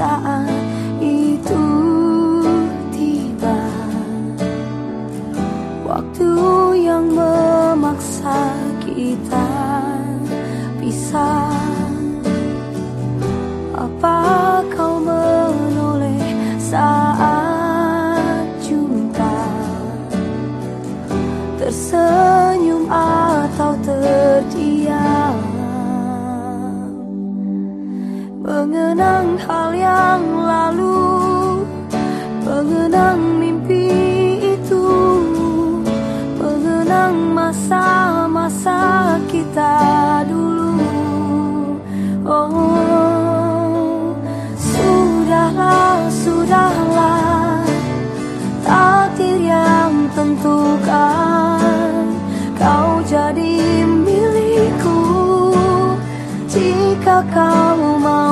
saat itu tiba. Waktu yang memaksa kita pisah. Apa kau menoleh saat jumpa? Tersenyum atau terdiam Mengenang hal yang lalu Mengenang mimpi itu Mengenang masa-masa kita dulu. Oh Sudahlah, sudahlah Takdir yang tentukan. Kau jadi milikku jika kau mau